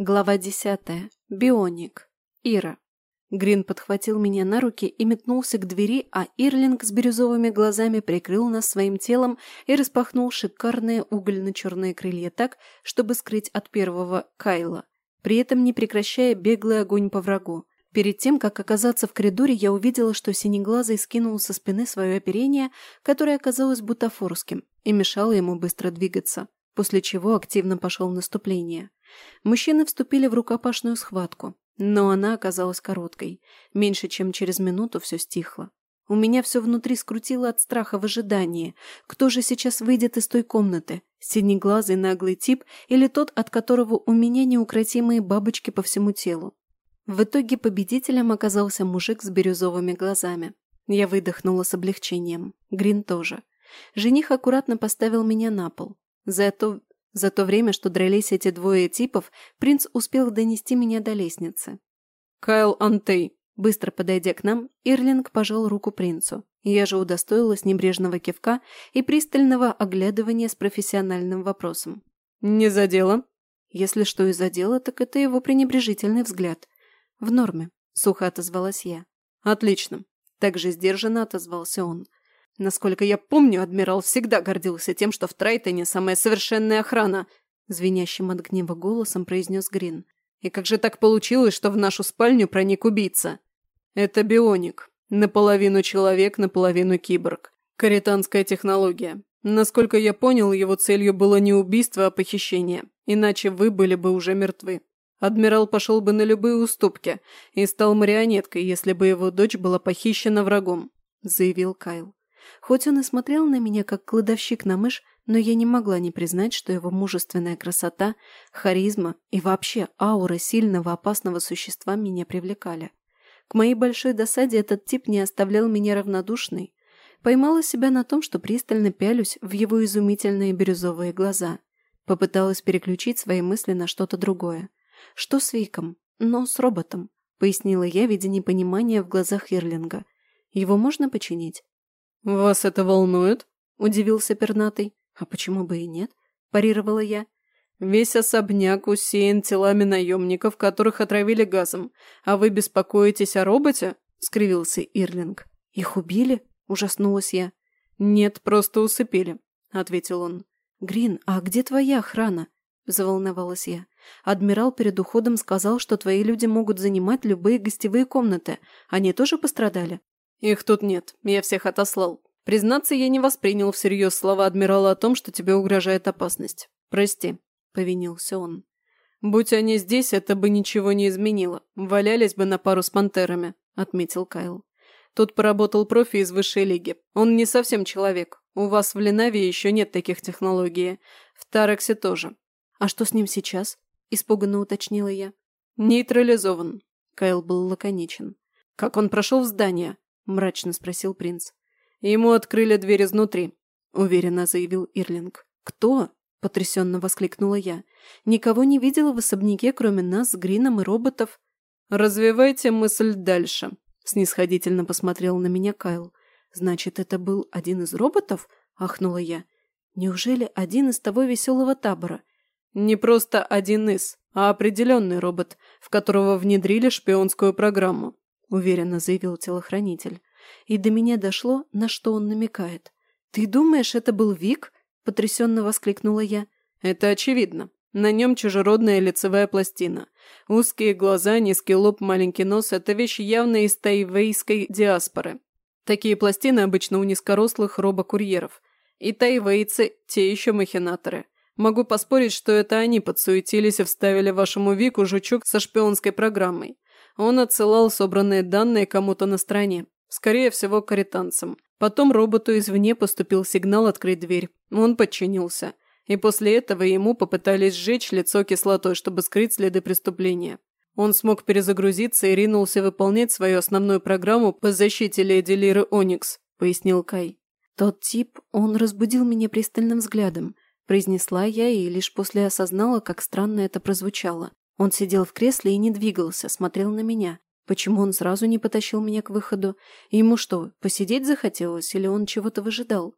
Глава десятая. Бионик. Ира. Грин подхватил меня на руки и метнулся к двери, а Ирлинг с бирюзовыми глазами прикрыл нас своим телом и распахнул шикарные угольно-черные крылья так, чтобы скрыть от первого Кайла, при этом не прекращая беглый огонь по врагу. Перед тем, как оказаться в коридоре, я увидела, что Синеглазый скинул со спины свое оперение, которое оказалось бутафорским, и мешало ему быстро двигаться, после чего активно пошел в наступление. Мужчины вступили в рукопашную схватку, но она оказалась короткой. Меньше чем через минуту все стихло. У меня все внутри скрутило от страха в ожидании. Кто же сейчас выйдет из той комнаты? Синеглазый наглый тип или тот, от которого у меня неукротимые бабочки по всему телу? В итоге победителем оказался мужик с бирюзовыми глазами. Я выдохнула с облегчением. Грин тоже. Жених аккуратно поставил меня на пол. Зато за то время, что дрались эти двое типов, принц успел донести меня до лестницы. «Кайл Антей», быстро подойдя к нам, Ирлинг пожал руку принцу. Я же удостоилась небрежного кивка и пристального оглядывания с профессиональным вопросом. «Не задело?» Если что и задело, так это его пренебрежительный взгляд. «В норме», — сухо отозвалась я. «Отлично», — также сдержанно отозвался он. Насколько я помню, адмирал всегда гордился тем, что в Трайтоне самая совершенная охрана, звенящим от гнева голосом произнес Грин. И как же так получилось, что в нашу спальню проник убийца? Это бионик. Наполовину человек, наполовину киборг. Каританская технология. Насколько я понял, его целью было не убийство, а похищение. Иначе вы были бы уже мертвы. Адмирал пошел бы на любые уступки и стал марионеткой, если бы его дочь была похищена врагом», – заявил Кайл. Хоть он и смотрел на меня как кладовщик на мышь, но я не могла не признать, что его мужественная красота, харизма и вообще аура сильного опасного существа меня привлекали. К моей большой досаде этот тип не оставлял меня равнодушной. Поймала себя на том, что пристально пялюсь в его изумительные бирюзовые глаза. Попыталась переключить свои мысли на что-то другое. Что с Виком? Но с роботом, пояснила я, видя непонимание в глазах Ерлинга. Его можно починить? «Вас это волнует?» – удивился пернатый. «А почему бы и нет?» – парировала я. «Весь особняк усеян телами наемников, которых отравили газом. А вы беспокоитесь о роботе?» – скривился Ирлинг. «Их убили?» – ужаснулась я. «Нет, просто усыпили», – ответил он. «Грин, а где твоя охрана?» – заволновалась я. «Адмирал перед уходом сказал, что твои люди могут занимать любые гостевые комнаты. Они тоже пострадали?» «Их тут нет, я всех отослал. Признаться, я не воспринял всерьез слова адмирала о том, что тебе угрожает опасность. Прости», — повинился он. «Будь они здесь, это бы ничего не изменило. Валялись бы на пару с пантерами», — отметил Кайл. «Тут поработал профи из высшей лиги. Он не совсем человек. У вас в Ленавии еще нет таких технологий. В Тарексе тоже». «А что с ним сейчас?» – испуганно уточнила я. «Нейтрализован», – Кайл был лаконичен. «Как он прошел в здание?» Мрачно спросил принц. Ему открыли дверь изнутри, уверенно заявил Ирлинг. Кто? потрясенно воскликнула я. Никого не видела в особняке, кроме нас с Грином и роботов. Развивайте мысль дальше, снисходительно посмотрел на меня Кайл. Значит, это был один из роботов? ахнула я. Неужели один из того веселого табора? Не просто один из, а определенный робот, в которого внедрили шпионскую программу. – уверенно заявил телохранитель. И до меня дошло, на что он намекает. «Ты думаешь, это был Вик?» – потрясенно воскликнула я. «Это очевидно. На нем чужеродная лицевая пластина. Узкие глаза, низкий лоб, маленький нос – это вещи явно из тайвейской диаспоры. Такие пластины обычно у низкорослых робокурьеров. И тайвейцы – те еще махинаторы. Могу поспорить, что это они подсуетились и вставили вашему Вику жучок со шпионской программой. Он отсылал собранные данные кому-то на стороне, скорее всего, каританцам. Потом роботу извне поступил сигнал открыть дверь. Он подчинился. И после этого ему попытались сжечь лицо кислотой, чтобы скрыть следы преступления. Он смог перезагрузиться и ринулся выполнять свою основную программу по защите леди Лиры Оникс, пояснил Кай. Тот тип, он разбудил меня пристальным взглядом, произнесла я и лишь после осознала, как странно это прозвучало. Он сидел в кресле и не двигался, смотрел на меня. Почему он сразу не потащил меня к выходу? Ему что, посидеть захотелось или он чего-то выжидал?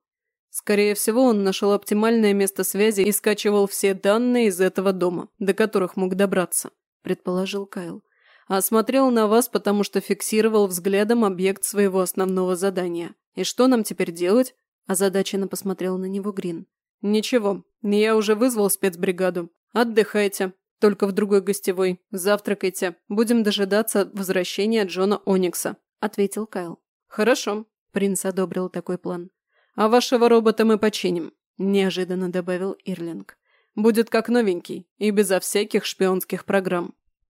Скорее всего, он нашел оптимальное место связи и скачивал все данные из этого дома, до которых мог добраться», – предположил Кайл. «А смотрел на вас, потому что фиксировал взглядом объект своего основного задания. И что нам теперь делать?» – озадаченно посмотрел на него Грин. «Ничего, я уже вызвал спецбригаду. Отдыхайте, только в другой гостевой. Завтракайте. Будем дожидаться возвращения Джона Оникса», – ответил Кайл. «Хорошо», – принц одобрил такой план. «А вашего робота мы починим», – неожиданно добавил Ирлинг. «Будет как новенький и безо всяких шпионских программ».